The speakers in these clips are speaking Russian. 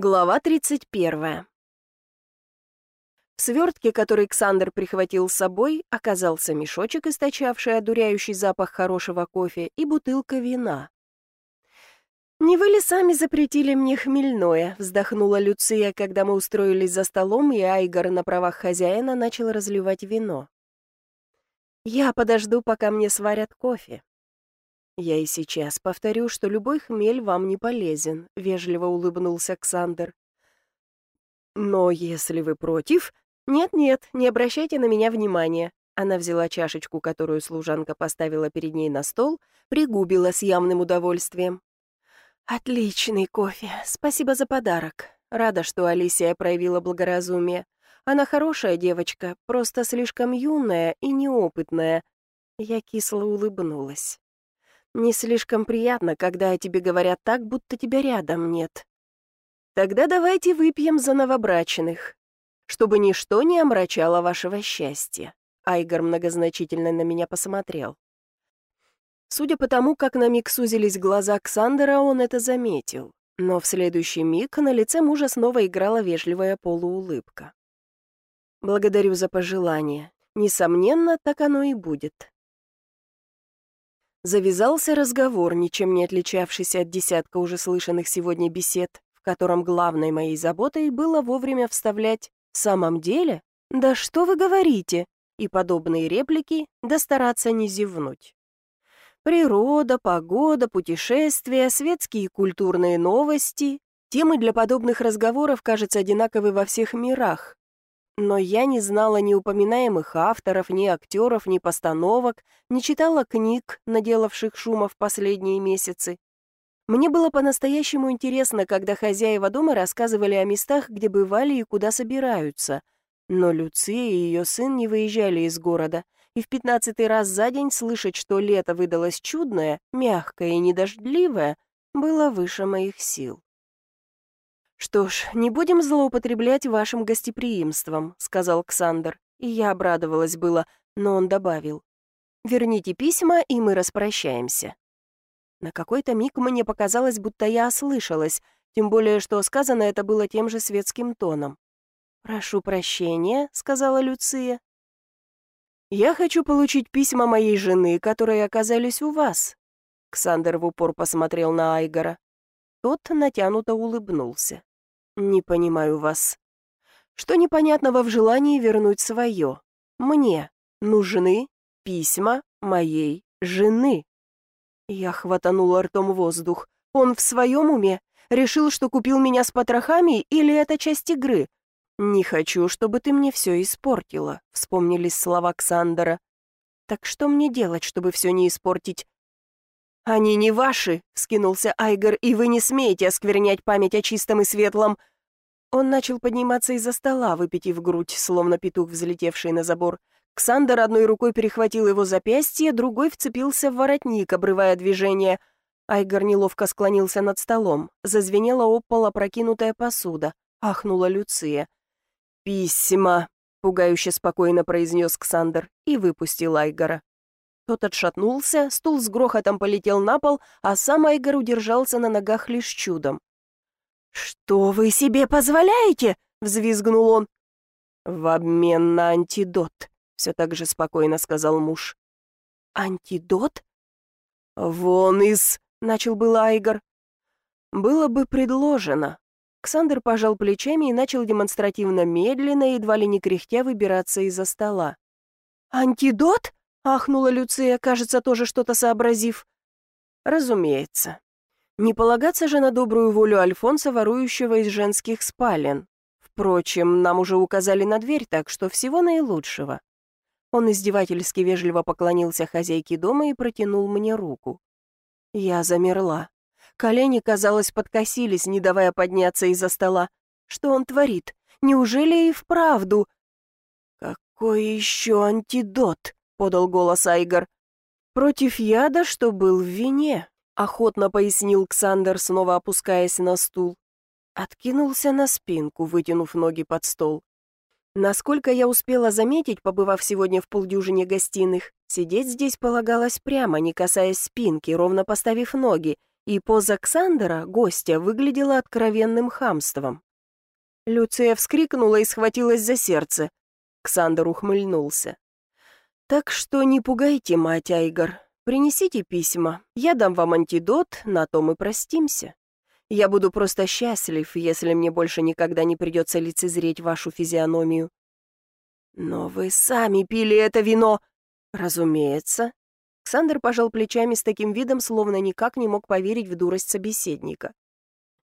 Глава 31. В свертке, который Александр прихватил с собой, оказался мешочек, источавший одуряющий запах хорошего кофе, и бутылка вина. «Не вы ли сами запретили мне хмельное?» — вздохнула Люция, когда мы устроились за столом, и Айгор на правах хозяина начал разливать вино. «Я подожду, пока мне сварят кофе». «Я и сейчас повторю, что любой хмель вам не полезен», — вежливо улыбнулся Александр. «Но если вы против...» «Нет-нет, не обращайте на меня внимания». Она взяла чашечку, которую служанка поставила перед ней на стол, пригубила с явным удовольствием. «Отличный кофе. Спасибо за подарок. Рада, что Алисия проявила благоразумие. Она хорошая девочка, просто слишком юная и неопытная». Я кисло улыбнулась. Не слишком приятно, когда о тебе говорят так, будто тебя рядом нет. Тогда давайте выпьем за новобрачных, чтобы ничто не омрачало вашего счастья. Айгор многозначительно на меня посмотрел. Судя по тому, как на миг сузились глаза Ксандера, он это заметил. Но в следующий миг на лице мужа снова играла вежливая полуулыбка. «Благодарю за пожелание. Несомненно, так оно и будет. Завязался разговор, ничем не отличавшийся от десятка уже слышанных сегодня бесед, в котором главной моей заботой было вовремя вставлять «в самом деле? Да что вы говорите?» и подобные реплики, да стараться не зевнуть. Природа, погода, путешествия, светские и культурные новости — темы для подобных разговоров, кажется, одинаковы во всех мирах, но я не знала ни упоминаемых авторов, ни актеров, ни постановок, не читала книг, наделавших шума в последние месяцы. Мне было по-настоящему интересно, когда хозяева дома рассказывали о местах, где бывали и куда собираются. Но Люция и ее сын не выезжали из города, и в пятнадцатый раз за день слышать, что лето выдалось чудное, мягкое и недождливое, было выше моих сил. «Что ж, не будем злоупотреблять вашим гостеприимством», — сказал Ксандр. И я обрадовалась было, но он добавил. «Верните письма, и мы распрощаемся». На какой-то миг мне показалось, будто я ослышалась, тем более, что сказано это было тем же светским тоном. «Прошу прощения», — сказала Люция. «Я хочу получить письма моей жены, которые оказались у вас». Ксандер в упор посмотрел на Айгора. Тот натянуто улыбнулся. «Не понимаю вас. Что непонятного в желании вернуть свое? Мне нужны письма моей жены». Я хватанула ртом воздух. Он в своем уме? Решил, что купил меня с потрохами, или это часть игры? «Не хочу, чтобы ты мне все испортила», — вспомнились слова Ксандера. «Так что мне делать, чтобы все не испортить?» «Они не ваши», — вскинулся Айгор, «и вы не смеете осквернять память о чистом и светлом». Он начал подниматься из-за стола, выпитив грудь, словно петух, взлетевший на забор. Ксандер одной рукой перехватил его запястье, другой вцепился в воротник, обрывая движение. Айгор неловко склонился над столом. Зазвенела об пол опрокинутая посуда. Ахнула Люция. «Письма», — пугающе спокойно произнес Ксандер и выпустил Айгора. Тот отшатнулся, стул с грохотом полетел на пол, а сам Айгор удержался на ногах лишь чудом. «Что вы себе позволяете?» — взвизгнул он. «В обмен на антидот», — все так же спокойно сказал муж. «Антидот?» «Вон из...» — начал был Айгор. «Было бы предложено». Ксандр пожал плечами и начал демонстративно медленно, едва ли не кряхтя, выбираться из-за стола. «Антидот?» — ахнула Люция, кажется, тоже что-то сообразив. «Разумеется. Не полагаться же на добрую волю Альфонса, ворующего из женских спален. Впрочем, нам уже указали на дверь, так что всего наилучшего. Он издевательски вежливо поклонился хозяйке дома и протянул мне руку. Я замерла. Колени, казалось, подкосились, не давая подняться из-за стола. Что он творит? Неужели и вправду? «Какой еще антидот?» — подал голос Айгор. «Против яда, что был в вине», охотно пояснил Ксандер, снова опускаясь на стул. Откинулся на спинку, вытянув ноги под стол. Насколько я успела заметить, побывав сегодня в полдюжине гостиных, сидеть здесь полагалось прямо, не касаясь спинки, ровно поставив ноги, и поза Ксандера, гостя, выглядела откровенным хамством. Люция вскрикнула и схватилась за сердце. Ксандер ухмыльнулся. «Так что не пугайте мать, Айгор. Принесите письма. Я дам вам антидот, на то мы простимся. Я буду просто счастлив, если мне больше никогда не придется лицезреть вашу физиономию». «Но вы сами пили это вино!» «Разумеется». Ксандер пожал плечами с таким видом, словно никак не мог поверить в дурость собеседника.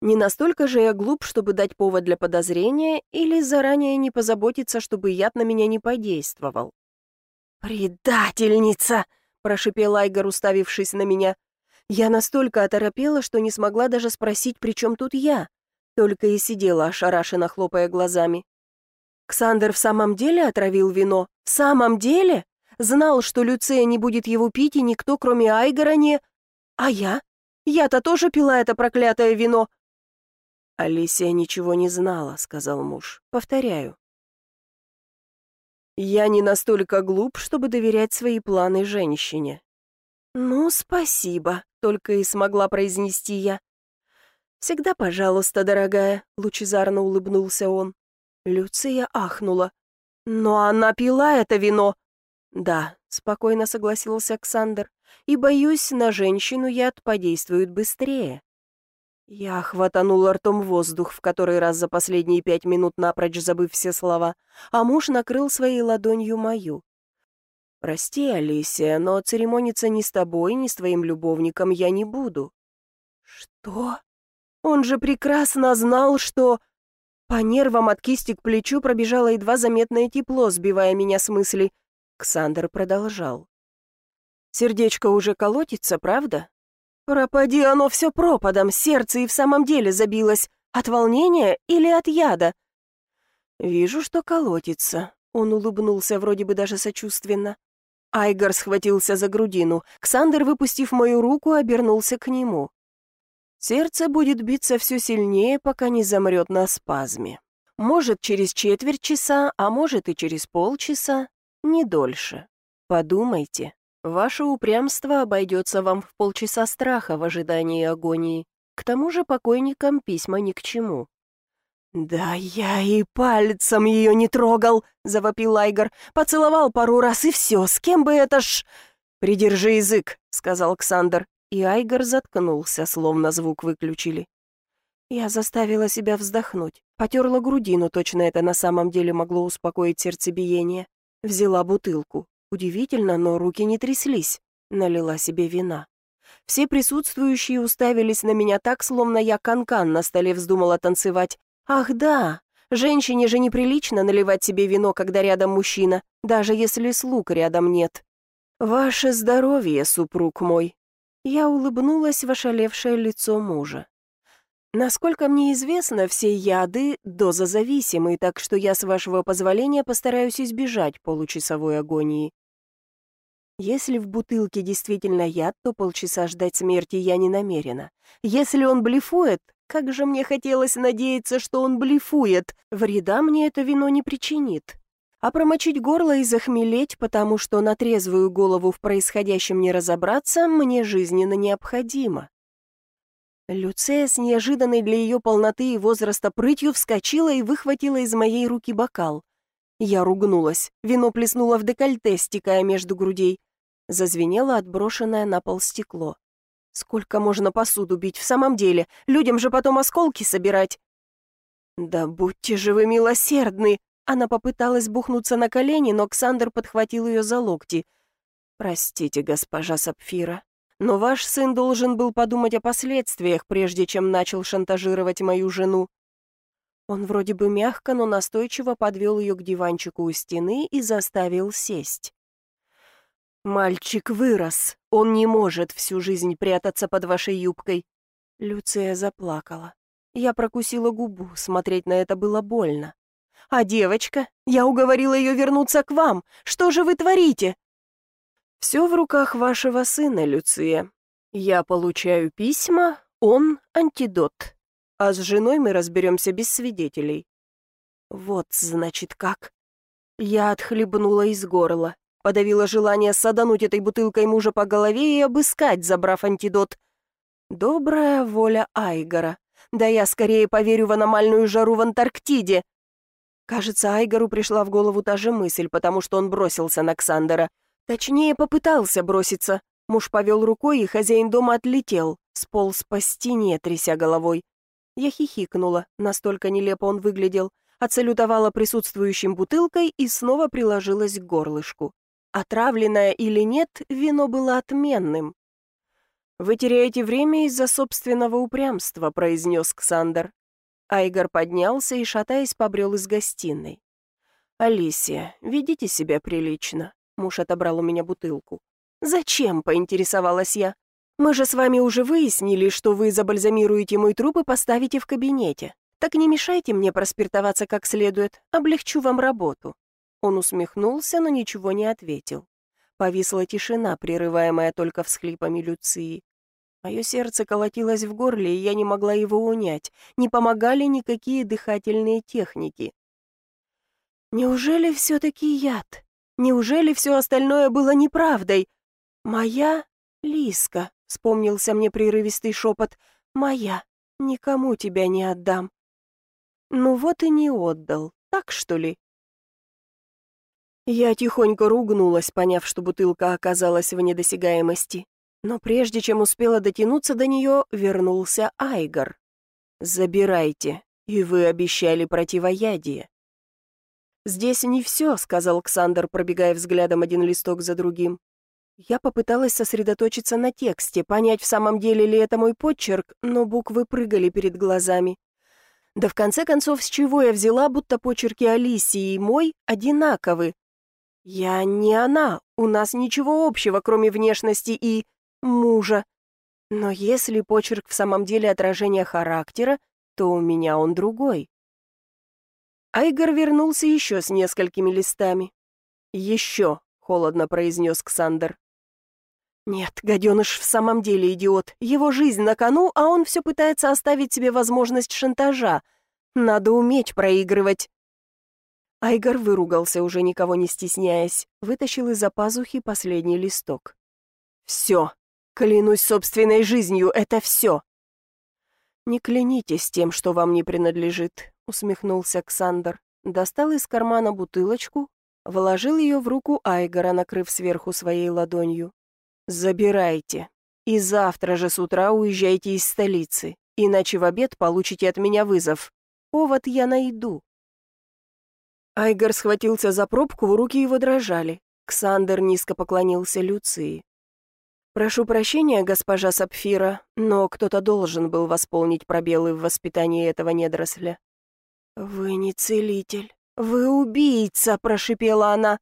Не настолько же я глуп, чтобы дать повод для подозрения, или заранее не позаботиться, чтобы яд на меня не подействовал. «Предательница!» — прошипел Айгор, уставившись на меня. Я настолько оторопела, что не смогла даже спросить, при чем тут я. Только и сидела, ошарашенно хлопая глазами. Ксандер в самом деле отравил вино? В самом деле? Знал, что Люция не будет его пить, и никто, кроме Айгора, не... А я? Я-то тоже пила это проклятое вино. «Алисия ничего не знала», — сказал муж. «Повторяю». «Я не настолько глуп, чтобы доверять свои планы женщине». «Ну, спасибо», — только и смогла произнести я. «Всегда пожалуйста, дорогая», — лучезарно улыбнулся он. Люция ахнула. «Но она пила это вино!» «Да», — спокойно согласился Александр. «И, боюсь, на женщину яд подействует быстрее». Я хватанула ртом воздух, в который раз за последние пять минут напрочь забыв все слова, а муж накрыл своей ладонью мою. «Прости, Алисия, но церемониться ни с тобой, ни с твоим любовником я не буду». «Что? Он же прекрасно знал, что...» По нервам от кисти к плечу пробежало едва заметное тепло, сбивая меня с мысли. Ксандр продолжал. «Сердечко уже колотится, правда? Пропади оно все пропадом, сердце и в самом деле забилось. От волнения или от яда? Вижу, что колотится. Он улыбнулся вроде бы даже сочувственно. Айгор схватился за грудину. Ксандер, выпустив мою руку, обернулся к нему. Сердце будет биться все сильнее, пока не замрет на спазме. Может, через четверть часа, а может и через полчаса, не дольше. Подумайте. Ваше упрямство обойдется вам в полчаса страха в ожидании агонии. К тому же покойникам письма ни к чему». «Да я и пальцем ее не трогал!» — завопил Айгор. «Поцеловал пару раз и все, с кем бы это ж...» «Придержи язык», — сказал Александр, и Айгор заткнулся, словно звук выключили. Я заставила себя вздохнуть, потерла грудину, точно это на самом деле могло успокоить сердцебиение. Взяла бутылку, Удивительно, но руки не тряслись. Налила себе вина. Все присутствующие уставились на меня так, словно я канкан -кан на столе вздумала танцевать. Ах да, женщине же неприлично наливать себе вино, когда рядом мужчина, даже если слуг рядом нет. «Ваше здоровье, супруг мой!» Я улыбнулась в ошалевшее лицо мужа. Насколько мне известно, все яды дозозависимы, так что я, с вашего позволения, постараюсь избежать получасовой агонии. Если в бутылке действительно яд, то полчаса ждать смерти я не намерена. Если он блефует, как же мне хотелось надеяться, что он блефует, вреда мне это вино не причинит. А промочить горло и захмелеть, потому что на трезвую голову в происходящем не разобраться, мне жизненно необходимо. Люция с неожиданной для ее полноты и возраста прытью вскочила и выхватила из моей руки бокал. Я ругнулась, вино плеснуло в декольте, стекая между грудей. Зазвенело отброшенное на пол стекло. Сколько можно посуду бить в самом деле? Людям же потом осколки собирать. Да будьте же вы милосердны! Она попыталась бухнуться на колени, но Ксандр подхватил ее за локти. «Простите, госпожа Сапфира, но ваш сын должен был подумать о последствиях, прежде чем начал шантажировать мою жену». Он вроде бы мягко, но настойчиво подвел ее к диванчику у стены и заставил сесть. «Мальчик вырос. Он не может всю жизнь прятаться под вашей юбкой». Люция заплакала. Я прокусила губу, смотреть на это было больно. «А девочка? Я уговорила ее вернуться к вам. Что же вы творите?» «Все в руках вашего сына, Люция. Я получаю письма, он — антидот. А с женой мы разберемся без свидетелей». «Вот, значит, как». Я отхлебнула из горла. Подавила желание садануть этой бутылкой мужа по голове и обыскать, забрав антидот. Добрая воля Айгора. Да я скорее поверю в аномальную жару в Антарктиде. Кажется, Айгору пришла в голову та же мысль, потому что он бросился на Ксандера. Точнее, попытался броситься. Муж повел рукой, и хозяин дома отлетел, сполз по стене, тряся головой. Я хихикнула, настолько нелепо он выглядел, отсалютовала присутствующим бутылкой и снова приложилась к горлышку. Отравленное или нет, вино было отменным. «Вы теряете время из-за собственного упрямства», — произнес Ксандр. Айгор поднялся и, шатаясь, побрел из гостиной. «Алисия, ведите себя прилично». Муж отобрал у меня бутылку. «Зачем?» — поинтересовалась я. «Мы же с вами уже выяснили, что вы забальзамируете мой труп и поставите в кабинете. Так не мешайте мне проспиртоваться как следует, облегчу вам работу». Он усмехнулся, но ничего не ответил. Повисла тишина, прерываемая только всхлипами Люции. Мое сердце колотилось в горле, и я не могла его унять. Не помогали никакие дыхательные техники. Неужели все-таки яд? Неужели все остальное было неправдой? Моя Лиска, вспомнился мне прерывистый шепот. Моя, никому тебя не отдам. Ну вот и не отдал, так что ли? Я тихонько ругнулась, поняв, что бутылка оказалась в недосягаемости. Но прежде чем успела дотянуться до нее, вернулся Айгор. «Забирайте, и вы обещали противоядие». «Здесь не все», — сказал Александр, пробегая взглядом один листок за другим. Я попыталась сосредоточиться на тексте, понять, в самом деле ли это мой подчерк, но буквы прыгали перед глазами. Да в конце концов, с чего я взяла, будто почерки Алисии и мой одинаковы? Я не она, у нас ничего общего, кроме внешности и мужа. Но если почерк в самом деле отражение характера, то у меня он другой. Айгор вернулся еще с несколькими листами. «Еще», — холодно произнес Ксандер. «Нет, гаденыш в самом деле идиот. Его жизнь на кону, а он все пытается оставить себе возможность шантажа. Надо уметь проигрывать». Айгор выругался, уже никого не стесняясь, вытащил из-за пазухи последний листок. «Все, Клянусь собственной жизнью, это все. Не клянитесь тем, что вам не принадлежит, усмехнулся Ксандр. Достал из кармана бутылочку, вложил ее в руку Айгора, накрыв сверху своей ладонью. Забирайте. И завтра же с утра уезжайте из столицы, иначе в обед получите от меня вызов. Повод я найду. Айгор схватился за пробку, руки его дрожали. Ксандер низко поклонился Люции. «Прошу прощения, госпожа Сапфира, но кто-то должен был восполнить пробелы в воспитании этого недоросля». «Вы не целитель, вы убийца!» – прошипела она.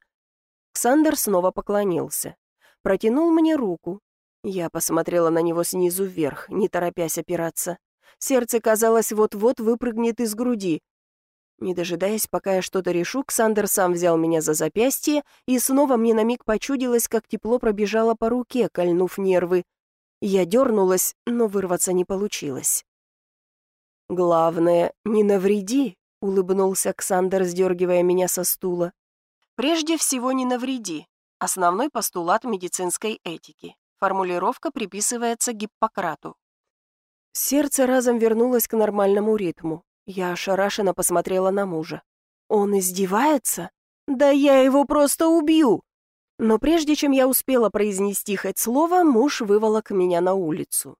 Ксандер снова поклонился. Протянул мне руку. Я посмотрела на него снизу вверх, не торопясь опираться. Сердце, казалось, вот-вот выпрыгнет из груди. Не дожидаясь, пока я что-то решу, Ксандер сам взял меня за запястье, и снова мне на миг почудилось, как тепло пробежало по руке, кольнув нервы. Я дернулась, но вырваться не получилось. «Главное, не навреди», — улыбнулся Ксандер, сдергивая меня со стула. «Прежде всего, не навреди. Основной постулат медицинской этики. Формулировка приписывается Гиппократу. Сердце разом вернулось к нормальному ритму. Я ошарашенно посмотрела на мужа. «Он издевается? Да я его просто убью!» Но прежде чем я успела произнести хоть слово, муж выволок меня на улицу.